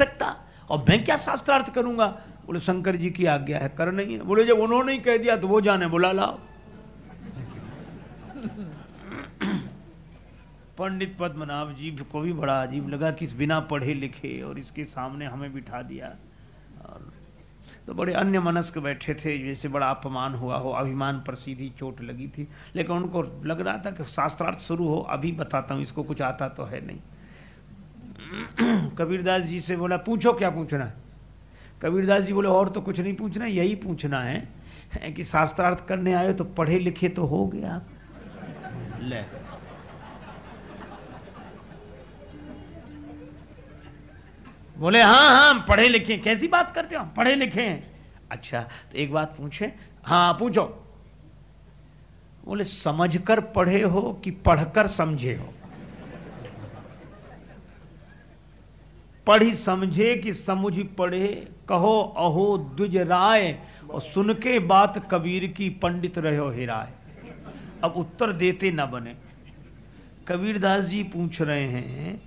सकता। और मैं क्या शास्त्रार्थ करूँगा? बोले, शंकर जी की आज्ञा है, कर नहीं। है बोले, जब उन्होंने कह दिया तो वो जाने, बुला, लाओ। पंडित पद्मनाभ जी को भी बड़ा अजीब लगा कि बिना पढ़े लिखे और इसके सामने हमें बिठा दिया। और तो बड़े अन्य मनस्क बैठे थे, जैसे बड़ा अपमान हुआ हो, अभिमान पर सीधी चोट लगी थी। लेकिन उनको लग रहा था कि शास्त्रार्थ शुरू हो, अभी बताता हूँ, इसको कुछ आता तो है नहीं। कबीरदास जी से बोला पूछो क्या पूछना है? कबीरदास जी बोले और तो कुछ नहीं पूछना यही पूछना है कि शास्त्रार्थ करने आए तो पढ़े लिखे तो हो गया। ले। बोले हाँ हाँ पढ़े लिखे कैसी बात करते हो? पढ़े लिखे हैं। अच्छा तो एक बात पूछे? हाँ पूछो। बोले समझकर पढ़े हो कि पढ़कर समझे हो? पढ़ी समझे कि समझ पढ़े, कहो, अहो, द्विज राय, और सुन के बात कबीर की पंडित रहो हे राय। अब उत्तर देते ना बने। कबीरदास जी पूछ रहे हैं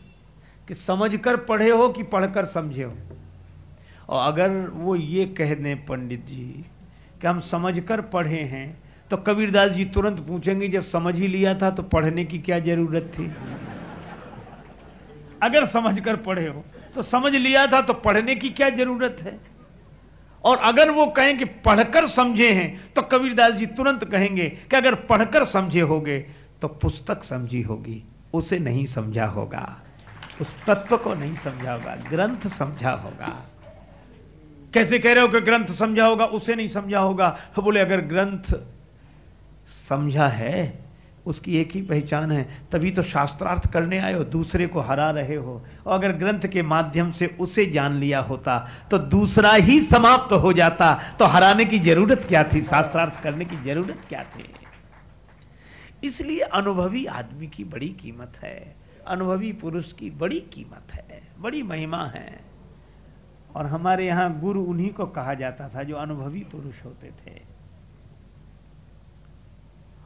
कि समझकर पढ़े हो कि पढ़कर समझे हो? और अगर वो ये कह दें पंडित जी कि हम समझकर पढ़े हैं तो कबीरदास जी तुरंत पूछेंगे, जब समझ ही लिया था तो पढ़ने की क्या ज़रूरत थी? अगर समझकर पढ़े हो तो समझ लिया था तो पढ़ने की क्या ज़रूरत है? और अगर वो कहें कि पढ़कर समझे हैं तो कबीरदास जी तुरंत कहेंगे कि अगर पढ़कर समझे होगे तो पुस्तक समझी होगी, उसे नहीं समझा होगा। उस तत्व को नहीं समझा होगा, ग्रंथ समझा होगा। कैसे कह रहे हो कि ग्रंथ समझा होगा, उसे नहीं समझा होगा? तो बोले, अगर ग्रंथ समझा है उसकी एक ही पहचान है। तभी तो शास्त्रार्थ करने आए हो, दूसरे को हरा रहे हो। और अगर ग्रंथ के माध्यम से उसे जान लिया होता तो दूसरा ही समाप्त तो हो जाता। तो हराने की ज़रूरत क्या थी? शास्त्रार्थ करने की ज़रूरत क्या थी? इसलिए अनुभवी आदमी की बड़ी कीमत है। अनुभवी पुरुष की बड़ी कीमत है। बड़ी महिमा है। और हमारे यहाँ गुरु उन्हीं को कहा जाता था जो अनुभवी पुरुष होते थे।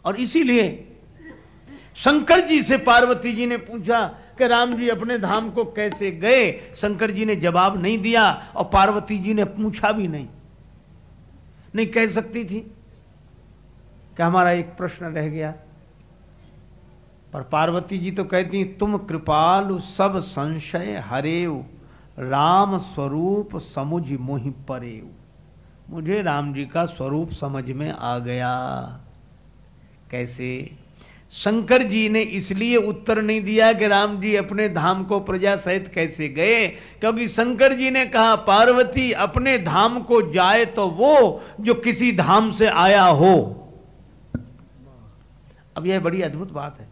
और इसीलिए शंकर जी से पार्वती जी ने पूछा कि राम जी अपने धाम को कैसे गए? शंकर जी ने जवाब नहीं दिया और पार्वती जी ने पूछा भी नहीं। नहीं कह सकती थी कि हमारा एक प्रश्न रह गया। पर पार्वती जी तो कहती, तुम कृपालु सब संशय हरेव राम स्वरूप समुझ मोहि परेव मुझे राम जी का स्वरूप समझ में आ गया। कैसे? शंकर जी ने इसलिए उत्तर नहीं दिया कि राम जी अपने धाम को प्रजा सहित कैसे गए, क्योंकि शंकर जी ने कहा, पार्वती, अपने धाम को जाए तो वो जो किसी धाम से आया हो। अब यह बड़ी अद्भुत बात है।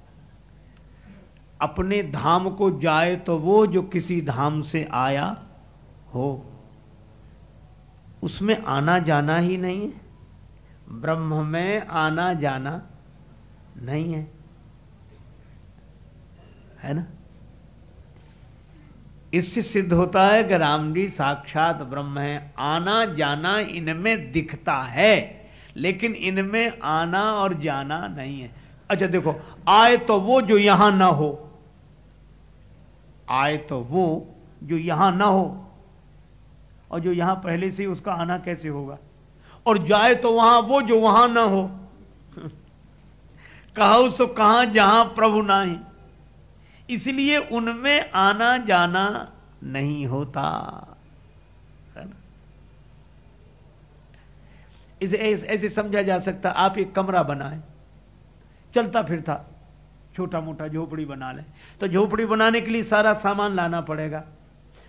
अपने धाम को जाए तो वो जो किसी धाम से आया हो। उसमें आना जाना ही नहीं है। ब्रह्म में आना जाना नहीं है। है ना? इससे सिद्ध होता है कि राम जी साक्षात ब्रह्म है। आना जाना इनमें दिखता है, लेकिन इनमें आना और जाना नहीं है। अच्छा देखो, आए तो वो जो यहाँ ना हो, आए तो वो जो यहाँ ना हो, और जो यहाँ पहले से उसका आना कैसे होगा? और जाए तो वहाँ वो जो वहाँ ना हो कहा सो कहा जहाँ प्रभु नाही। इसलिए उनमें आना जाना नहीं होता। है ना? इसे ऐसे समझा जा सकता, आप एक कमरा बनाए। चलता फिरता छोटा मोटा झोपड़ी बना लें। तो झोपड़ी बनाने के लिए सारा सामान लाना पड़ेगा।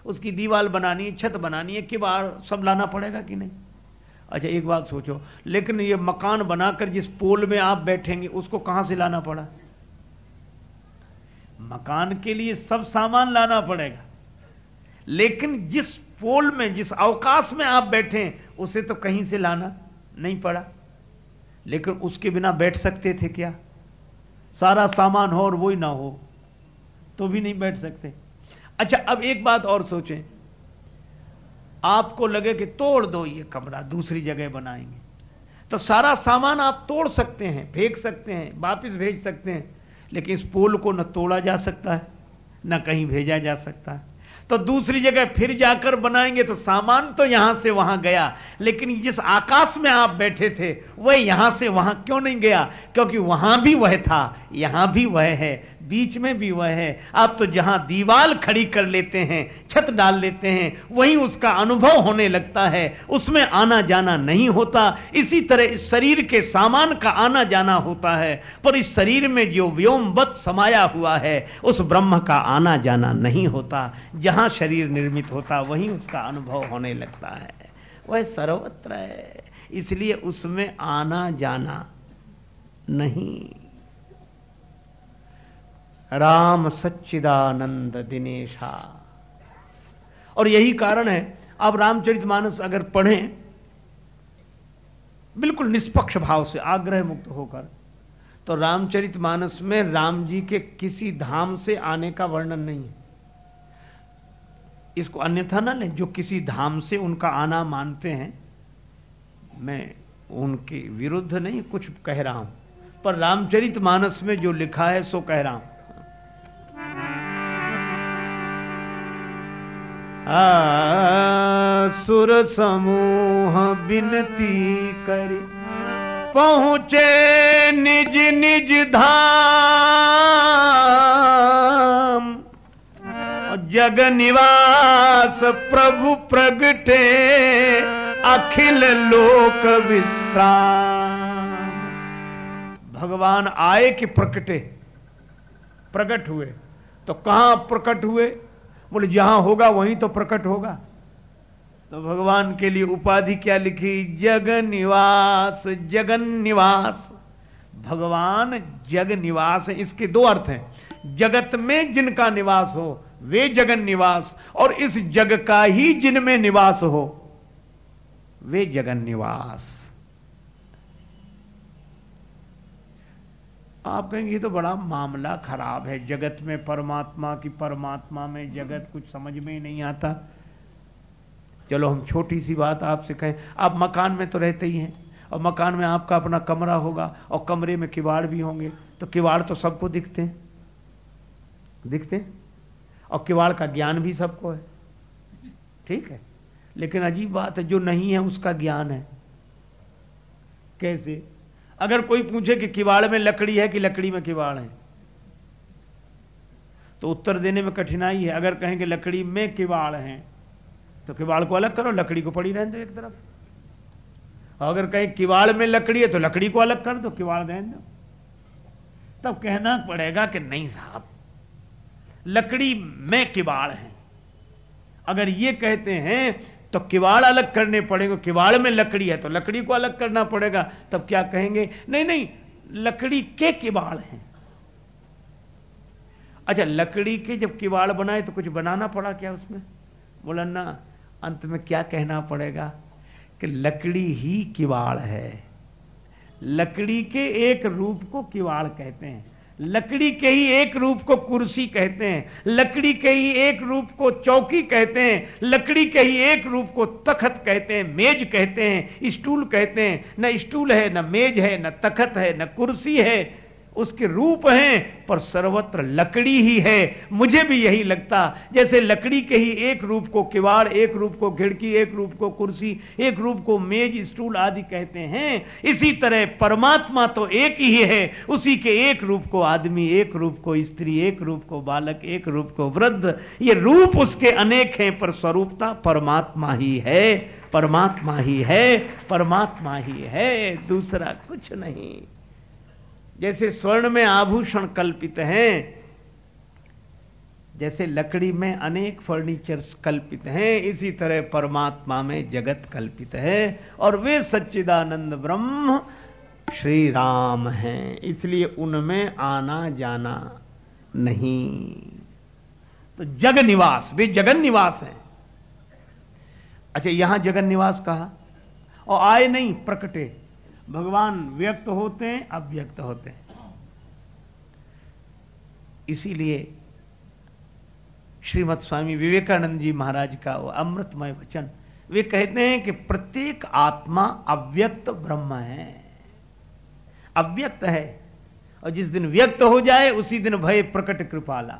उसकी दीवार बनानी है, छत बनानी है किबाड़ सब लाना पड़ेगा कि नहीं? अच्छा एक बात सोचो। लेकिन ये मकान बनाकर जिस पोल में आप बैठेंगे, उसको कहाँ से लाना पड़ा? मकान के लिए सब सामान लाना पड़ेगा। लेकिन जिस पोल में, जिस अवकाश में आप बैठे, उसे तो कहीं से लाना नहीं पड़ा। लेकिन उसके बिना बैठ सकते थे क्या? सारा सामान हो और वो ही ना हो तो भी नहीं बैठ सकते। अच्छा अब एक बात और सोचें। आपको लगे कि तोड़ दो ये कमरा, दूसरी जगह बनाएँगे। तो सारा सामान आप तोड़ सकते हैं, फेंक सकते हैं, वापिस भेज सकते हैं, लेकिन इस पोल को न तोड़ा जा सकता है, न कहीं भेजा जा सकता है। तो दूसरी जगह फिर जाकर बनाएँगे तो सामान तो यहाँ से वहाँ गया, लेकिन जिस आकाश में आप बैठे थे, वह यहाँ से वहाँ क्यों नहीं गया? क्योंकि वहाँ भी वह था, यहाँ भी वह है बीच में भी वह है। आप तो जहाँ दीवाल खड़ी कर लेते हैं, छत डाल लेते हैं, वहीं उसका अनुभव होने लगता है। उसमें आना जाना नहीं होता। इसी तरह इस शरीर के सामान का आना जाना होता है। पर इस शरीर में जो व्योमवत समाया हुआ है, उस ब्रह्म का आना जाना नहीं होता। जहाँ शरीर निर्मित होता, वहीं उसका अनुभव होने लगता है। वह सर्वत्र है। इसलिए उसमें आना जाना नहीं। राम सच्चिदानंद दिनेशा। और यही कारण है, आप रामचरितमानस अगर पढ़ें, बिल्कुल निष्पक्ष भाव से आग्रह मुक्त होकर तो रामचरितमानस में राम जी के किसी धाम से आने का वर्णन नहीं है। इसको अन्यथा ना लें, जो किसी धाम से उनका आना मानते हैं, मैं उनके विरुद्ध नहीं कुछ कह रहा हूँ, पर रामचरितमानस में जो लिखा है, सो कह रहा हूँ। सुर समूह बिनती कर पहुँचे निज निज धाम। जग निवास प्रभु प्रगटे अखिल लोक विश्राम। भगवान आए कि प्रकटे? प्रकट हुए। तो कहाँ प्रकट हुए? बोले, जहाँ होगा वहीं तो प्रकट होगा। तो भगवान के लिए उपाधि क्या लिखी? जगन निवास जगन निवास भगवान जग निवास है। इसके दो अर्थ हैं। जगत में जिनका निवास हो, वे जगन निवास और इस जग का ही जिनमें निवास हो, वे जगन निवास आप कहेंगे ये तो बड़ा मामला खराब है। जगत में परमात्मा की परमात्मा में जगत कुछ समझ में ही नहीं आता। चलो हम छोटी सी बात आपसे कहें। आप मकान में तो रहते ही हैं और मकान में आपका अपना कमरा होगा और कमरे में किवाड़ भी होंगे तो किवाड़ तो सबको दिखते हैं। दिखते हैं? और किवाड़ का ज्ञान भी सबको है। ठीक है? लेकिन अजीब बात है जो नहीं है उसका ज्ञान है। कैसे? अगर कोई पूछे कि किवाड़ में लकड़ी है कि लकड़ी में किवाड़ है? तो उत्तर देने में कठिनाई है। अगर कहें कि लकड़ी में किवाड़ है तो किवाड़ को अलग करो, लकड़ी को पड़ी रहने दो एक तरफ़। अगर कहीं किवाड़ में लकड़ी है तो लकड़ी को अलग कर दो, किवाड़ रहने दो। तब कहना पड़ेगा कि नहीं साहब, लकड़ी में किवाड़ है। अगर ये कहते हैं तो किवाड़ अलग करने पड़ेंगे। किवाड़ में लकड़ी है तो लकड़ी को अलग करना पड़ेगा। तब क्या कहेंगे? नहीं नहीं, लकड़ी के किवाड़ हैं। अच्छा लकड़ी के जब किवाड़ बनाए तो कुछ बनाना पड़ा क्या उसमें? बोला, ना, अंत में क्या कहना पड़ेगा? कि लकड़ी ही किवाड़ है। लकड़ी के एक रूप को किवाड़ कहते हैं। लकड़ी के ही एक रूप को कुर्सी कहते हैं, लकड़ी के ही एक रूप को चौकी कहते हैं, लकड़ी के ही एक रूप को तखत कहते हैं, मेज कहते हैं, स्टूल कहते हैं, न स्टूल है, न मेज है, न तखत है, न कुर्सी है उसके रूप हैं, पर सर्वत्र लकड़ी ही है। मुझे भी यही लगता, जैसे लकड़ी के ही एक रूप को किवाड़, एक रूप को खिड़की, एक रूप को कुर्सी, एक रूप को मेज, स्टूल आदि कहते हैं। इसी तरह परमात्मा तो एक ही है। उसी के एक रूप को आदमी, एक रूप को स्त्री, एक रूप को बालक, एक रूप को वृद्ध, ये रूप उसके अनेक हैं, पर स्वरूपता परमात्मा ही है। परमात्मा ही है, परमात्मा ही है, दूसरा कुछ नहीं। जैसे स्वर्ण में आभूषण कल्पित हैं, जैसे लकड़ी में अनेक फर्नीचर्स कल्पित हैं, इसी तरह परमात्मा में जगत कल्पित है और वे सच्चिदानंद ब्रह्म श्री राम हैं, इसलिए उनमें आना जाना नहीं। तो जग निवास वे जगन निवास हैं। अच्छा यहाँ जगन निवास कहा? और आए नहीं, प्रकटे। भगवान व्यक्त होते हैं, अव्यक्त होते हैं। इसीलिए श्रीमद स्वामी विवेकानंद जी महाराज का वो अमृतमय वचन, वे कहते हैं कि प्रत्येक आत्मा अव्यक्त ब्रह्म है। अव्यक्त है, और जिस दिन व्यक्त हो जाए, उसी दिन भय प्रकट कृपाला।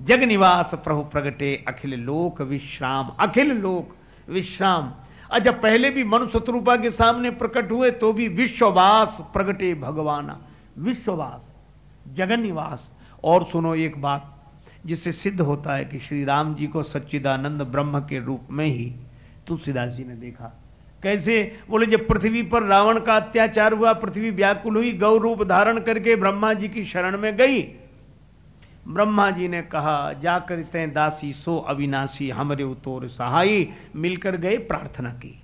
जग निवास प्रभु प्रगटे, अखिल लोक विश्राम, अखिल लोक विश्राम। अच्छा पहले भी मनुष्य रूपा के सामने प्रकट हुए तो भी विश्ववास प्रगटे भगवान। विश्ववास जगन और सुनो एक बात, जिससे सिद्ध होता है कि श्री राम जी को सच्चिदानंद ब्रह्म के रूप में ही तुलसीदास जी ने देखा। कैसे? बोले, जब पृथ्वी पर रावण का अत्याचार हुआ, पृथ्वी व्याकुल हुई, गौ रूप धारण करके ब्रह्मा जी की शरण में गई ब्रह्मा जी ने कहा, जाकर ते दासी, सो अविनाशी, हमरे उतोर सहाई मिलकर गए, प्रार्थना की।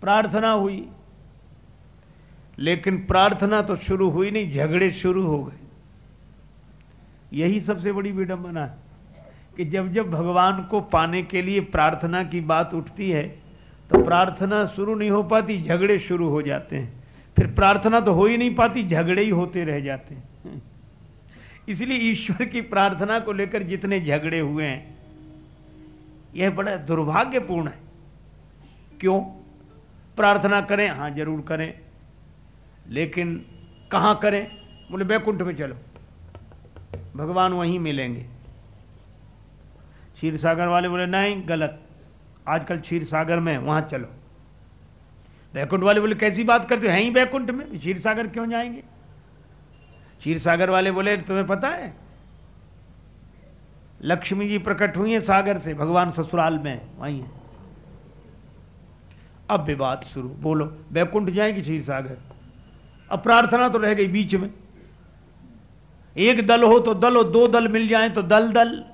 प्रार्थना हुई। लेकिन प्रार्थना तो शुरू हुई नहीं, झगड़े शुरू हो गए। यही सबसे बड़ी विडंबना है कि जब जब भगवान को पाने के लिए प्रार्थना की बात उठती है तो प्रार्थना शुरू नहीं हो पाती, झगड़े शुरू हो जाते हैं। फिर प्रार्थना तो हो ही नहीं पाती, झगड़े ही होते रह जाते हैं। इसलिए ईश्वर की प्रार्थना को लेकर जितने झगड़े हुए हैं, यह बड़ा दुर्भाग्यपूर्ण है। क्यों? प्रार्थना करें, हाँ, ज़रूर करें, लेकिन कहाँ करें? बोले, बैकुंठ में चलो, भगवान वहीं मिलेंगे। क्षीर सागर वाले बोले, नहीं, गलत, आजकल क्षीर सागर में वहाँ चलो। बैकुंठ वाले बोले, कैसी बात करते हैं? ही बैकुंठ में क्षीर सागर क्यों जाएँगे? क्षीर सागर वाले बोले, तुम्हें पता है? लक्ष्मी जी प्रकट हुई है सागर से, भगवान ससुराल में, वहीं है। अब विवाद शुरू, बोलो बैकुंठ जाएँगे क्षीर सागर अब प्रार्थना तो रह गई बीच में। एक दल हो तो दल हो दो दल मिल जाए तो दल दल,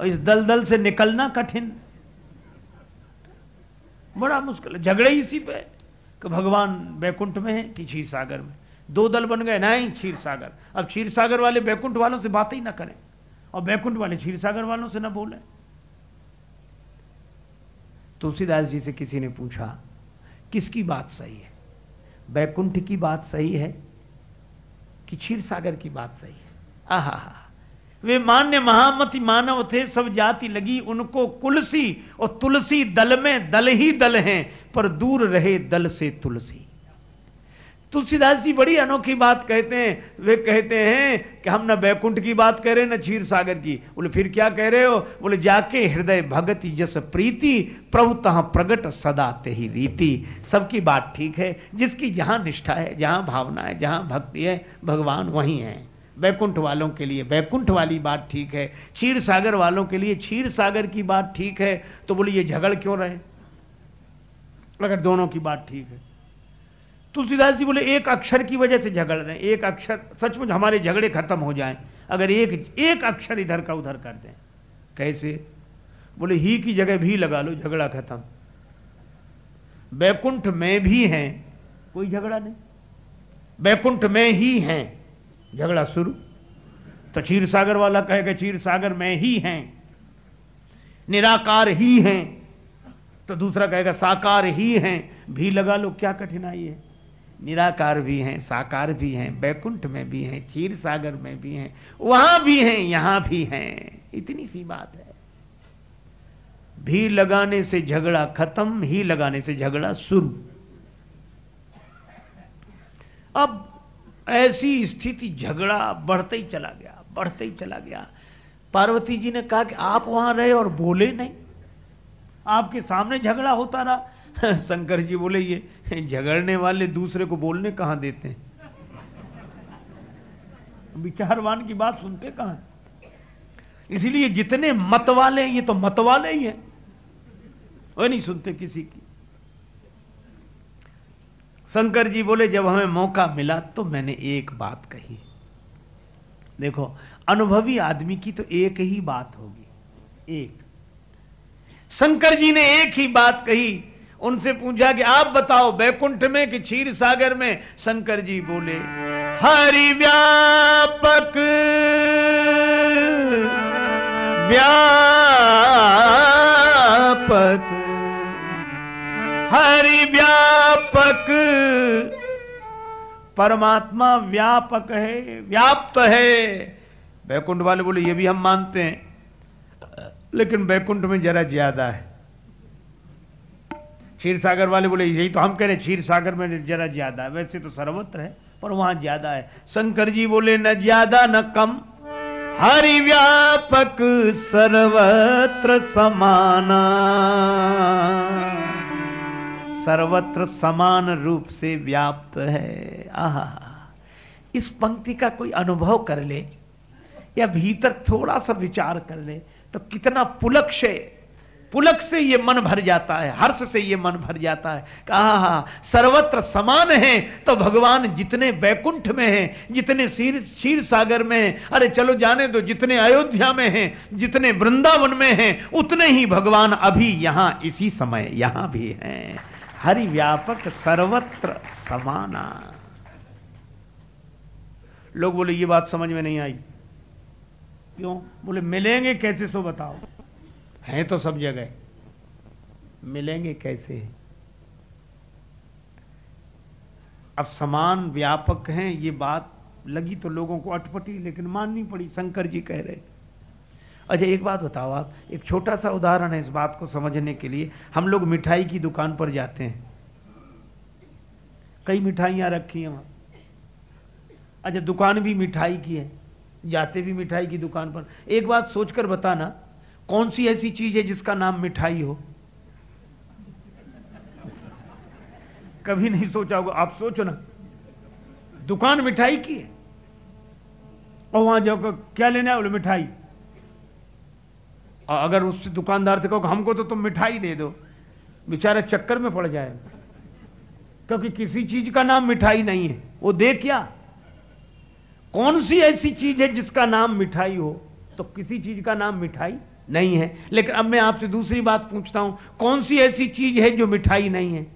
और इस दल दल से निकलना कठिन। बड़ा मुश्किल झगड़े इसी पे, कि भगवान बैकुंठ में है कि क्षीर सागर में। दो दल बन गए नहीं क्षीर सागर। अब क्षीर सागर वाले बैकुंठ वालों से बात ही ना करें, और बैकुंठ वाले क्षीर सागर वालों से ना बोले। तुलसीदास जी से किसी ने पूछा, किसकी बात सही है? बैकुंठ की बात सही है कि क्षीर सागर की बात सही है? आहा वे मान्य महामति मानव थे, सब जाति लगी उनको कुलसी, और तुलसी दल में दल ही दल हैं, पर दूर रहे दल से तुलसी। तुलसीदास जी बड़ी अनोखी बात कहते हैं। वे कहते हैं कि हम न बैकुंठ की बात कह रहे न क्षीर सागर की। बोले, फिर क्या कह रहे हो? बोले, जाके हृदय भगति जस प्रीति, प्रभु तहा प्रगट सदा ते ही रीति। सबकी बात ठीक है। जिसकी जहाँ निष्ठा है, जहाँ भावना है, जहाँ भक्ति है, भगवान वहीं है। बैकुंठ वालों के लिए, बैकुंठ वाली बात ठीक है। क्षीर सागर वालों के लिए क्षीर सागर की बात ठीक है। तो बोले, ये झगड़ क्यों रहे? अगर दोनों की बात ठीक है। तुलसीदास जी बोले, एक अक्षर की वजह से झगड़ रहे एक अक्षर, सचमुच हमारे झगड़े खत्म हो जाएँ, अगर एक एक अक्षर इधर का उधर कर दें। कैसे? बोले, ही की जगह भी लगा लो, झगड़ा खत्म। बैकुंठ में भी हैं, कोई झगड़ा नहीं। बैकुंठ में ही हैं, झगड़ा शुरू। तो क्षीर सागर वाला कहेगा क्षीर सागर में ही हैं, निराकार ही हैं। तो दूसरा कहेगा, साकार ही हैं, भी लगा लो, क्या कठिनाई है? निराकार भी हैं, साकार भी हैं, बैकुंठ में भी हैं, क्षीर सागर में भी हैं, वहाँ भी हैं, यहाँ भी हैं। इतनी सी बात है। भी लगाने से झगड़ा खत्म, ही लगाने से झगड़ा शुरू। अब ऐसी स्थिति, झगड़ा बढ़ते ही चला गया, बढ़ते ही चला गया। पार्वती जी ने कहा कि आप वहाँ रहे और बोले नहीं। आपके सामने झगड़ा होता रहा। शंकर जी बोले, ये झगड़ने वाले दूसरे को बोलने कहाँ देते हैं? विचारवान की बात सुनते कहाँ इसीलिए जितने मत वाले ये तो मत वाले ही हैं। वो नहीं सुनते किसी की। शंकर जी बोले, जब हमें मौका मिला तो मैंने एक बात कही। देखो, अनुभवी आदमी की तो एक ही बात होगी। एक। शंकर जी ने एक ही बात कही उनसे पूछा कि आप बताओ, बैकुंठ में कि क्षीर सागर में? शंकर जी बोले, हरि व्यापक व्यापक, हरि व्यापक। परमात्मा व्यापक है, व्याप्त है। बैकुंठ वाले बोले, ये भी हम मानते हैं, लेकिन बैकुंठ में जरा ज़्यादा है। क्षीर सागर वाले बोले, यही तो हम कह रहे क्षीर सागर में जरा ज़्यादा है। वैसे तो सर्वत्र है, पर वहाँ ज़्यादा है। शंकर जी बोले, न ज़्यादा, न कम। हरि व्यापक सर्वत्र समाना। सर्वत्र समान रूप से व्याप्त है। आहा। इस पंक्ति का कोई अनुभव कर ले, या भीतर थोड़ा सा विचार कर ले तो कितना पुलक से पुलक से ये मन भर जाता है, हर्ष से ये मन भर जाता है। कहा सर्वत्र समान है तो भगवान जितने वैकुंठ में हैं, जितने शीर क्षीर सागर में हैं, अरे चलो जाने दो, जितने अयोध्या में हैं, जितने वृंदावन में हैं, उतने ही भगवान अभी यहाँ, इसी समय यहाँ भी हैं। हरि व्यापक सर्वत्र समाना। लोग बोले, ये बात समझ में नहीं आई। क्यों? बोले, मिलेंगे कैसे, सो बताओ। हैं तो सब जगह। मिलेंगे कैसे? अब समान व्यापक हैं, ये बात लगी तो लोगों को अटपटी, लेकिन माननी पड़ी, शंकर जी कह रहे। अच्छा एक बात बताओ आप, एक छोटा सा उदाहरण है इस बात को समझने के लिए। हम लोग मिठाई की दुकान पर जाते हैं। कई मिठाइयाँ रखी हैं वहाँ। अच्छा दुकान भी मिठाई की है, जाते भी मिठाई की दुकान पर। एक बात सोचकर बताना कौन सी ऐसी चीज़ है जिसका नाम मिठाई हो? कभी नहीं सोचा होगा, आप सोचो ना। दुकान मिठाई की है। और वहाँ जाओ क्या लेना है बोले, मिठाई। और अगर उस दुकानदार से कहो हमको तो तुम मिठाई दे दो। बेचारा चक्कर में पड़ जाए। क्योंकि किसी चीज़ का नाम मिठाई नहीं है। वो दे क्या? कौन सी ऐसी चीज़ है जिसका नाम मिठाई हो? तो किसी चीज़ का नाम मिठाई नहीं है। लेकिन अब मैं आपसे दूसरी बात पूछता हूँ, कौन सी ऐसी चीज़ है जो मिठाई नहीं है?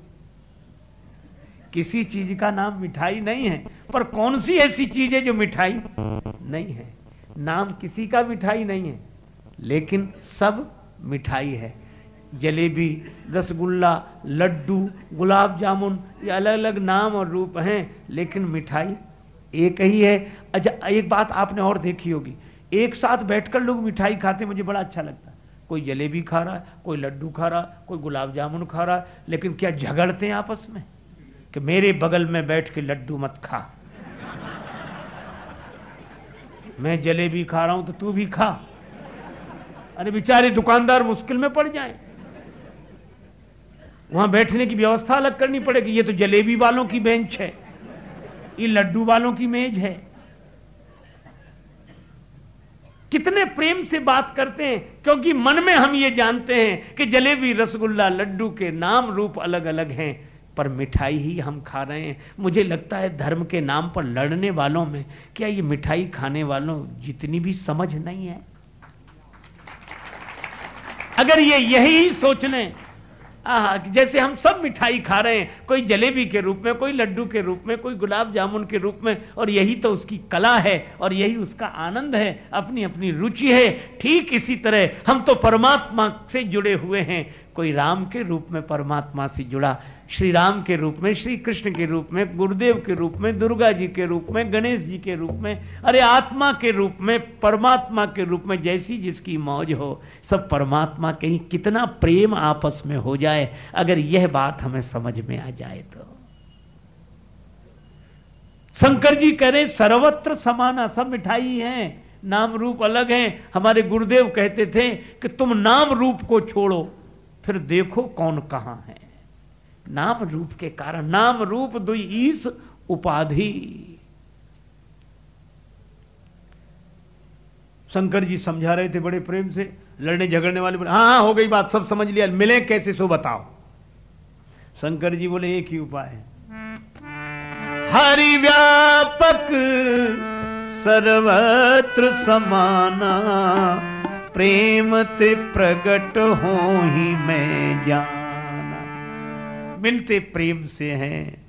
किसी चीज़ का नाम मिठाई नहीं है, पर कौन सी ऐसी चीज़ है जो मिठाई नहीं है? नाम किसी का मिठाई नहीं है, लेकिन सब मिठाई है। जलेबी, रसगुल्ला, लड्डू, गुलाब जामुन, ये अलग अलग नाम और रूप हैं, लेकिन मिठाई एक ही है। अच्छा एक बात आपने और देखी होगी एक साथ बैठकर लोग मिठाई खाते मुझे बड़ा अच्छा लगता है। कोई जलेबी खा रहा है, कोई लड्डू खा रहा है, कोई गुलाब जामुन खा रहा है, लेकिन क्या झगड़ते हैं आपस में? कि मेरे बगल में बैठ के लड्डू मत खा। मैं जलेबी खा रहा हूँ तो तू भी खा। अरे बेचारे दुकानदार मुश्किल में पड़ जाए। वहाँ बैठने की व्यवस्था अलग करनी पड़ेगी। ये तो जलेबी वालों की बेंच है, ये लड्डू वालों की मेज है। कितने प्रेम से बात करते हैं, क्योंकि मन में हम ये जानते हैं कि जलेबी, रसगुल्ला, लड्डू के नाम रूप अलग अलग हैं, पर मिठाई ही हम खा रहे हैं। मुझे लगता है धर्म के नाम पर लड़ने वालों में, क्या ये मिठाई खाने वालों जितनी भी समझ नहीं है? अगर ये यही सोच लें जैसे हम सब मिठाई खा रहे हैं, कोई जलेबी के रूप में, कोई लड्डू के रूप में, कोई गुलाब जामुन के रूप में, और यही तो उसकी कला है, और यही उसका आनंद है अपनी अपनी रुचि है, ठीक इसी तरह, हम तो परमात्मा से जुड़े हुए हैं, कोई राम के रूप में परमात्मा से जुड़ा श्री राम के रूप में श्री कृष्ण के रूप में, गुरुदेव के रूप में, दुर्गा जी के रूप में, गणेश जी के रूप में, अरे आत्मा के रूप में, परमात्मा के रूप में जैसी जिसकी मौज हो, सब परमात्मा के ही कितना प्रेम आपस में हो जाए, अगर यह बात हमें समझ में आ जाए तो। शंकर जी कह रहे, सर्वत्र समाना सब मिठाई है, नाम रूप अलग है। हमारे गुरुदेव कहते थे कि तुम नाम रूप को छोड़ो, फिर देखो कौन कहाँ है। नाम रूप के कारण, नाम रूप दुई ईस उपाधि। शंकर जी समझा रहे थे बड़े प्रेम से, लड़ने झगड़ने वाले बोले हाँ हाँ हो गई बात, सब समझ लिया, मिले कैसे सो बताओ। शंकर जी बोले, एक ही उपाय है। हरि व्यापक सर्वत्र समाना, प्रेम ते प्रगट हो ही मैं जाना। मिलते प्रेम से हैं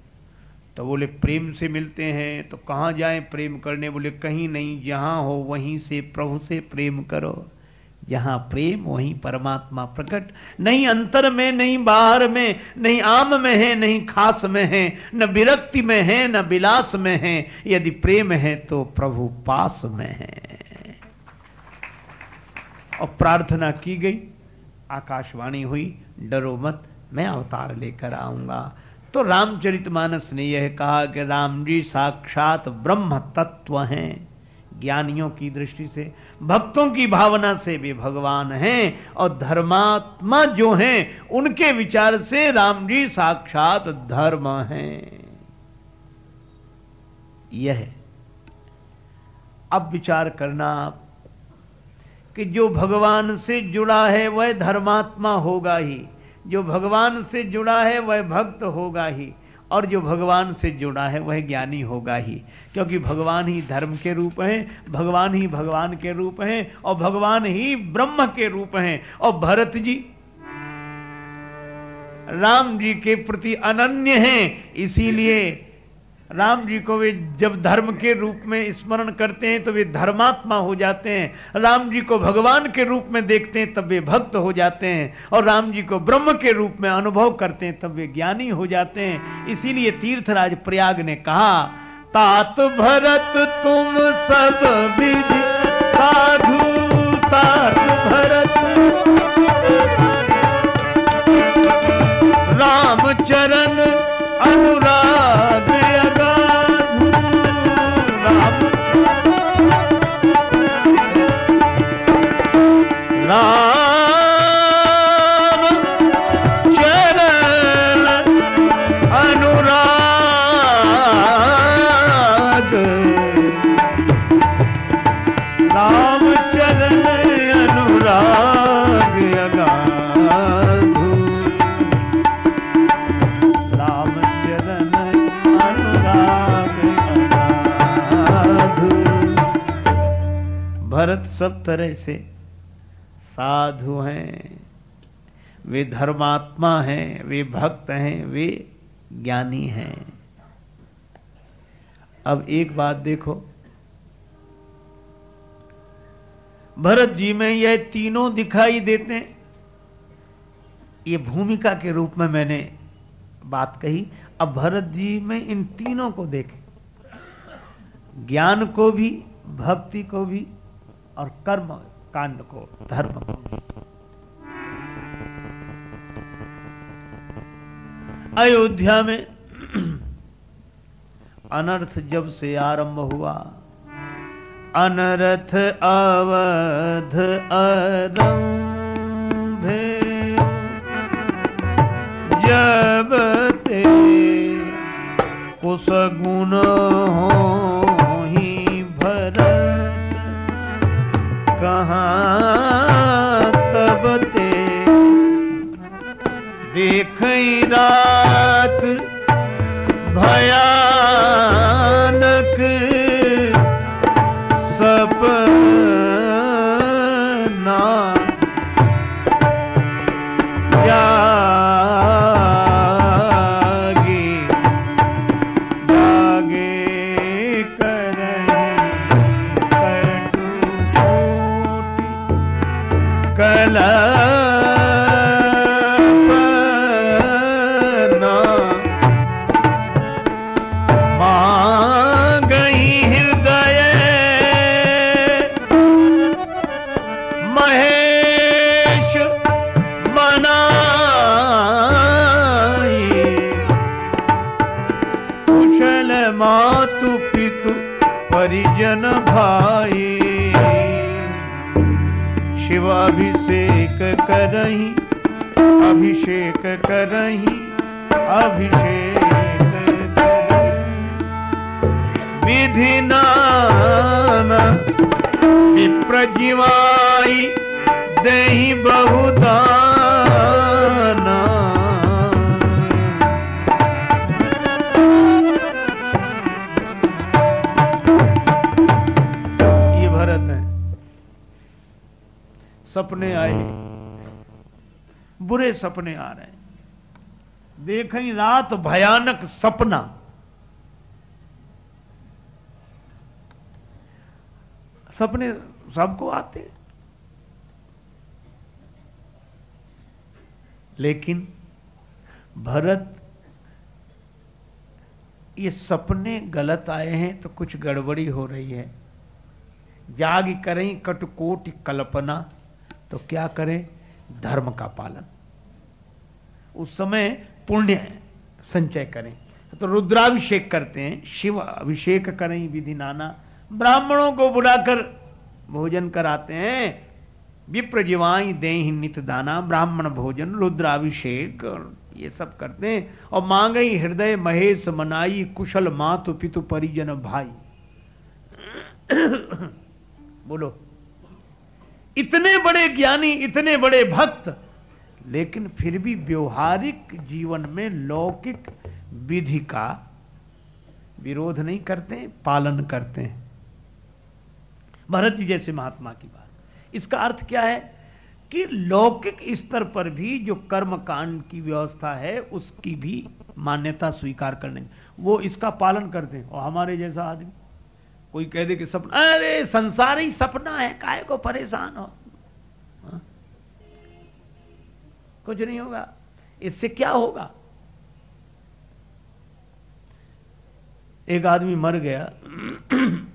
तो बोले प्रेम से मिलते हैं तो कहाँ जाएँ प्रेम करने? बोले कहीं नहीं, जहाँ हो वहीं से प्रभु से प्रेम करो। जहाँ प्रेम, वहीं परमात्मा प्रकट। नहीं अंतर में, नहीं बाहर में, नहीं आम में है, नहीं खास में है, न विरक्ति में है, न विलास में है। यदि प्रेम है तो प्रभु पास में है। और प्रार्थना की गई। आकाशवाणी हुई, डरो मत। मैं अवतार लेकर आऊँगा। तो रामचरितमानस ने यह कहा कि राम जी साक्षात ब्रह्म तत्व हैं। ज्ञानियों की दृष्टि से, भक्तों की भावना से भी भगवान हैं और धर्मात्मा जो हैं, उनके विचार से राम जी साक्षात धर्म हैं। यह अब विचार करना आप कि जो भगवान से जुड़ा है, वह धर्मात्मा होगा ही। जो भगवान से जुड़ा है, वह भक्त होगा ही। और जो भगवान से जुड़ा है, वह ज्ञानी होगा ही। क्योंकि भगवान ही धर्म के रूप हैं, भगवान ही भगवान के रूप हैं, और भगवान ही ब्रह्म के रूप हैं। और भरत जी, राम जी के प्रति अनन्य हैं, इसीलिए राम जी को वे जब धर्म के रूप में स्मरण करते हैं तो वे धर्मात्मा हो जाते हैं। राम जी को भगवान के रूप में देखते हैं, तब वे भक्त हो जाते हैं। और राम जी को ब्रह्म के रूप में अनुभव करते हैं, तब वे ज्ञानी हो जाते हैं। इसीलिए तीर्थराज प्रयाग ने कहा, तात भरत तुम सब विधि साधु, तात भरत राम चरण अनुराग सब तरह से साधु हैं। वे धर्मात्मा हैं, वे भक्त हैं, वे ज्ञानी हैं। अब एक बात देखो। भरत जी में यह तीनों दिखाई देते हैं। ये भूमिका के रूप में मैंने बात कही। अब भरत जी में इन तीनों को देखें। ज्ञान को भी, भक्ति को भी और कर्म कांड को, धर्म को। अयोध्या में अनर्थ जब से आरंभ हुआ, अनर्थ अवध आरंभ जब ते कुछ गुण ही देख रात शिवाभिषेक करही अभिषेक करही अभिषेक विधि विप्रजीवाई दही बहुदाना सपने आए, बुरे सपने आ रहे हैं। देखें रात भयानक सपना। सपने सबको आते लेकिन भरत, ये सपने गलत आए हैं तो कुछ गड़बड़ी हो रही है। जाग करें कटकोट कल्पना। तो क्या करें? धर्म का पालन। उस समय पुण्य संचय करें। तो रुद्राभिषेक करते हैं, शिव अभिषेक करें विधि नाना। ब्राह्मणों को बुलाकर भोजन कराते हैं। विप्र जीवाई दे नित दाना, ब्राह्मण भोजन, रुद्राभिषेक, ये सब करते हैं। और मांगई हृदय महेश मनाई, कुशल मातु पितु परिजन भाई। बोलो। इतने बड़े ज्ञानी, इतने बड़े भक्त, लेकिन फिर भी व्यवहारिक जीवन में लौकिक विधि का विरोध नहीं करते पालन करते हैं। भरत जी जैसे महात्मा की बात। इसका अर्थ क्या है कि लौकिक स्तर पर भी जो कर्म कांड की व्यवस्था है, उसकी भी मान्यता स्वीकार करने। वो इसका पालन करते हैं। और हमारे जैसा आदमी कोई कह दे कि सपना, अरे संसार ही सपना है, काय को परेशान हो? हा? कुछ नहीं होगा। इससे क्या होगा? एक आदमी मर गया।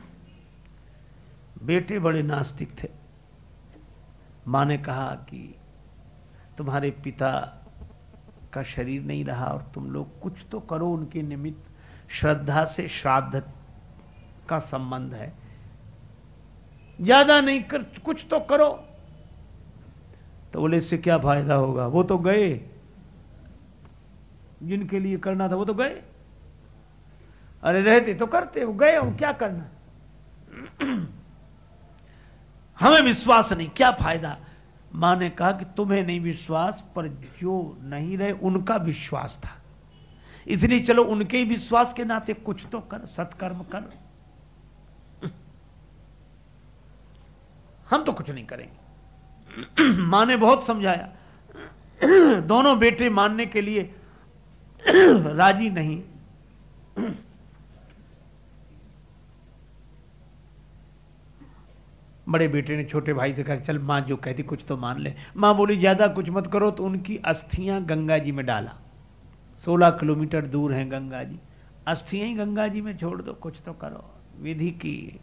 बेटे बड़े नास्तिक थे। माँ ने कहा कि तुम्हारे पिता का शरीर नहीं रहा और तुम लोग कुछ तो करो, उनके निमित्त श्रद्धा से श्राद्ध का संबंध है। ज़्यादा नहीं कर, कुछ तो करो। तो बोले, इससे क्या फ़ायदा होगा? वो तो गए। जिनके लिए करना था वो तो गए। अरे रहते तो करते, वो गए वो क्या करना? हमें विश्वास नहीं, क्या फ़ायदा? माँ ने कहा कि तुम्हें नहीं विश्वास, पर जो नहीं रहे, उनका विश्वास था। इसलिए चलो, उनके ही विश्वास के नाते कुछ तो कर, सत्कर्म कर। हम तो कुछ नहीं करेंगे। माँ ने बहुत समझाया। दोनों बेटे मानने के लिए राज़ी नहीं। बड़े बेटे ने छोटे भाई से कहा, चल माँ जो कहती कुछ तो मान ले। माँ बोली, ज़्यादा कुछ मत करो तो उनकी अस्थियाँ गंगा जी में डाला। सोलह किलोमीटर दूर है गंगा जी। अस्थियाँ ही गंगा जी में छोड़ दो, कुछ तो करो। विधि की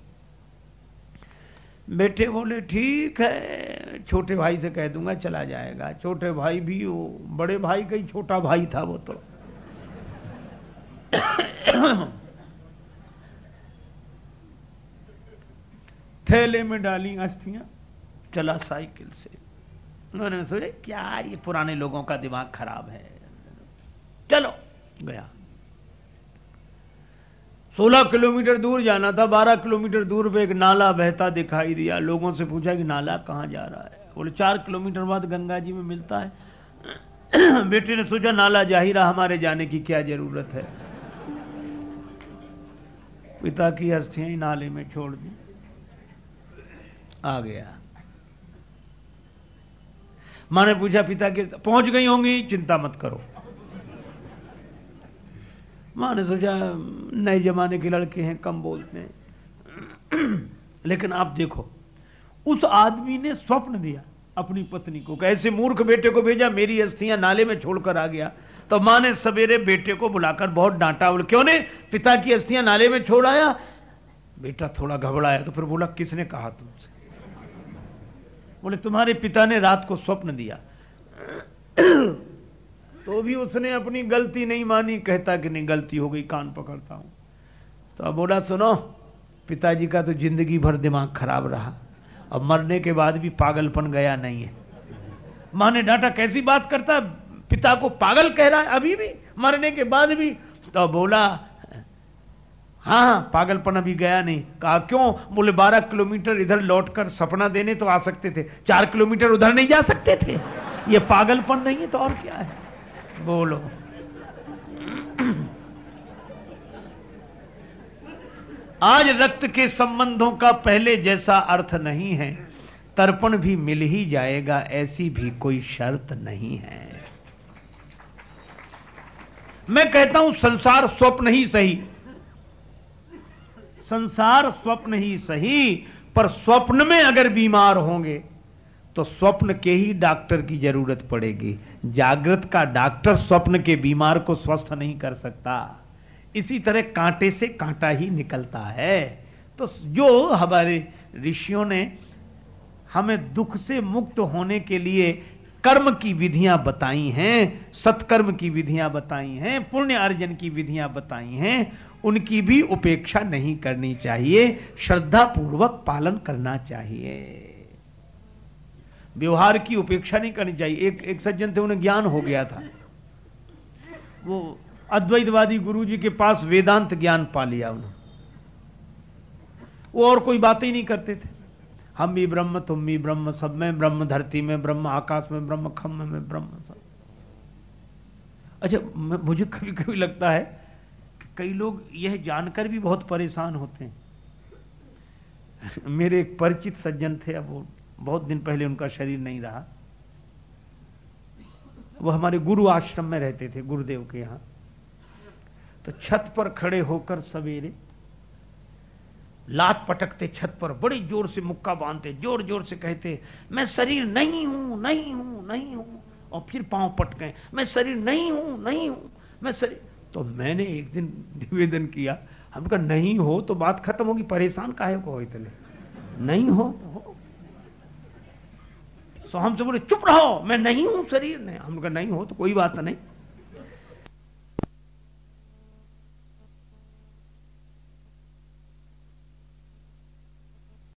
बेटे बोले, ठीक है, छोटे भाई से कह दूँगा, चला जाएगा। छोटे भाई भी वो बड़े भाई का ही छोटा भाई था वो तो। थैले में डाली अस्थियाँ, चला साइकिल से। उन्होंने सोचे, क्या ये पुराने लोगों का दिमाग खराब है? चलो, गया। सोलह किलोमीटर दूर जाना था, बारह किलोमीटर दूर पे एक नाला बहता दिखाई दिया। लोगों से पूछा कि नाला कहाँ जा रहा है? बोले, चार किलोमीटर बाद गंगा जी में मिलता है। बेटे ने सोचा, नाला जा ही रहा हमारे जाने की क्या ज़रूरत है? पिता की अस्थियाँ नाले में छोड़ दी। आ गया। माँ ने पूछा, पिता के पहुँच गई होंगी? चिंता मत करो। माँ ने सोचा, नए जमाने के लड़के हैं कम बोलते हैं लेकिन आप देखो, उस आदमी ने स्वप्न दिया अपनी पत्नी को कैसे मूर्ख बेटे को भेजा, मेरी अस्थियाँ नाले में छोड़कर आ गया। तो माँ ने सवेरे बेटे को बुलाकर बहुत डांटा, बोले, क्यों ने पिता की अस्थियाँ नाले में छोड़ आया? बेटा थोड़ा घबराया तो फिर बोला, किसने कहा तुमसे? बोले, तुम्हारे पिता ने रात को स्वप्न दिया। तो भी उसने अपनी गलती नहीं मानी, कहता कि नहीं, गलती हो गई, कान पकड़ता हूँ। तो अब बोला, सुनो, पिताजी का तो ज़िंदगी भर दिमाग खराब रहा। अब मरने के बाद भी पागलपन गया नहीं है। माँ ने डांटा, कैसी बात करता? पिता को पागल कह रहा है, अभी भी, मरने के बाद भी। तो बोला हाँ हाँ पागलपन अभी गया नहीं। कहा, क्यों? बोले, बारह किलोमीटर इधर लौटकर सपना देने तो आ सकते थे, चार किलोमीटर उधर नहीं जा सकते थे। ये पागलपन नहीं है तो और क्या है? बोलो। आज रक्त के संबंधों का पहले जैसा अर्थ नहीं है, तर्पण भी मिल ही जाएगा, ऐसी भी कोई शर्त नहीं है। मैं कहता हूँ, संसार स्वप्न ही सही। संसार स्वप्न ही सही, पर स्वप्न में अगर बीमार होंगे तो स्वप्न के ही डॉक्टर की ज़रूरत पड़ेगी। जागृत का डॉक्टर स्वप्न के बीमार को स्वस्थ नहीं कर सकता। इसी तरह कांटे से कांटा ही निकलता है। तो जो हमारे ऋषियों ने हमें दुख से मुक्त होने के लिए कर्म की विधियाँ बताई हैं, सत्कर्म की विधियाँ बताई हैं, पुण्य अर्जन की विधियाँ बताई हैं, उनकी भी उपेक्षा नहीं करनी चाहिए। श्रद्धा पूर्वक पालन करना चाहिए। व्यवहार की उपेक्षा नहीं करनी चाहिए। एक एक सज्जन थे, उन्हें ज्ञान हो गया था। वो अद्वैतवादी गुरु जी के पास वेदांत ज्ञान पा लिया उन्होंने। वो और कोई बातें ही नहीं करते थे। हम भी ब्रह्म, तुम भी ब्रह्म, सब में ब्रह्म, धरती में ब्रह्म, आकाश में ब्रह्म खम्म में ब्रह्म, सब। अच्छा मुझे कभी कभी लगता है कि कई लोग यह जानकर भी बहुत परेशान होते हैं। मेरे एक परिचित सज्जन थे, अब वो बहुत दिन पहले उनका शरीर नहीं रहा। वो हमारे गुरु आश्रम में रहते थे, गुरुदेव के यहाँ। तो छत पर खड़े होकर सवेरे लात पटकते छत पर, बड़ी ज़ोर से मुक्का बांधते ज़ोर ज़ोर से कहते, मैं शरीर नहीं हूँ नहीं हूँ नहीं हूँ। और फिर पाँव पटके मैं शरीर नहीं हूँ नहीं हूँ, मैं शरीर तो मैंने एक दिन निवेदन किया हम कहा, नहीं हो तो बात खत्म होगी, परेशान काहे को इतने? नहीं हो तो हो। तो हमसे बोले, चुप रहो, मैं नहीं हूँ शरीर. नहीं, हम कहा, नहीं हो तो कोई बात नहीं।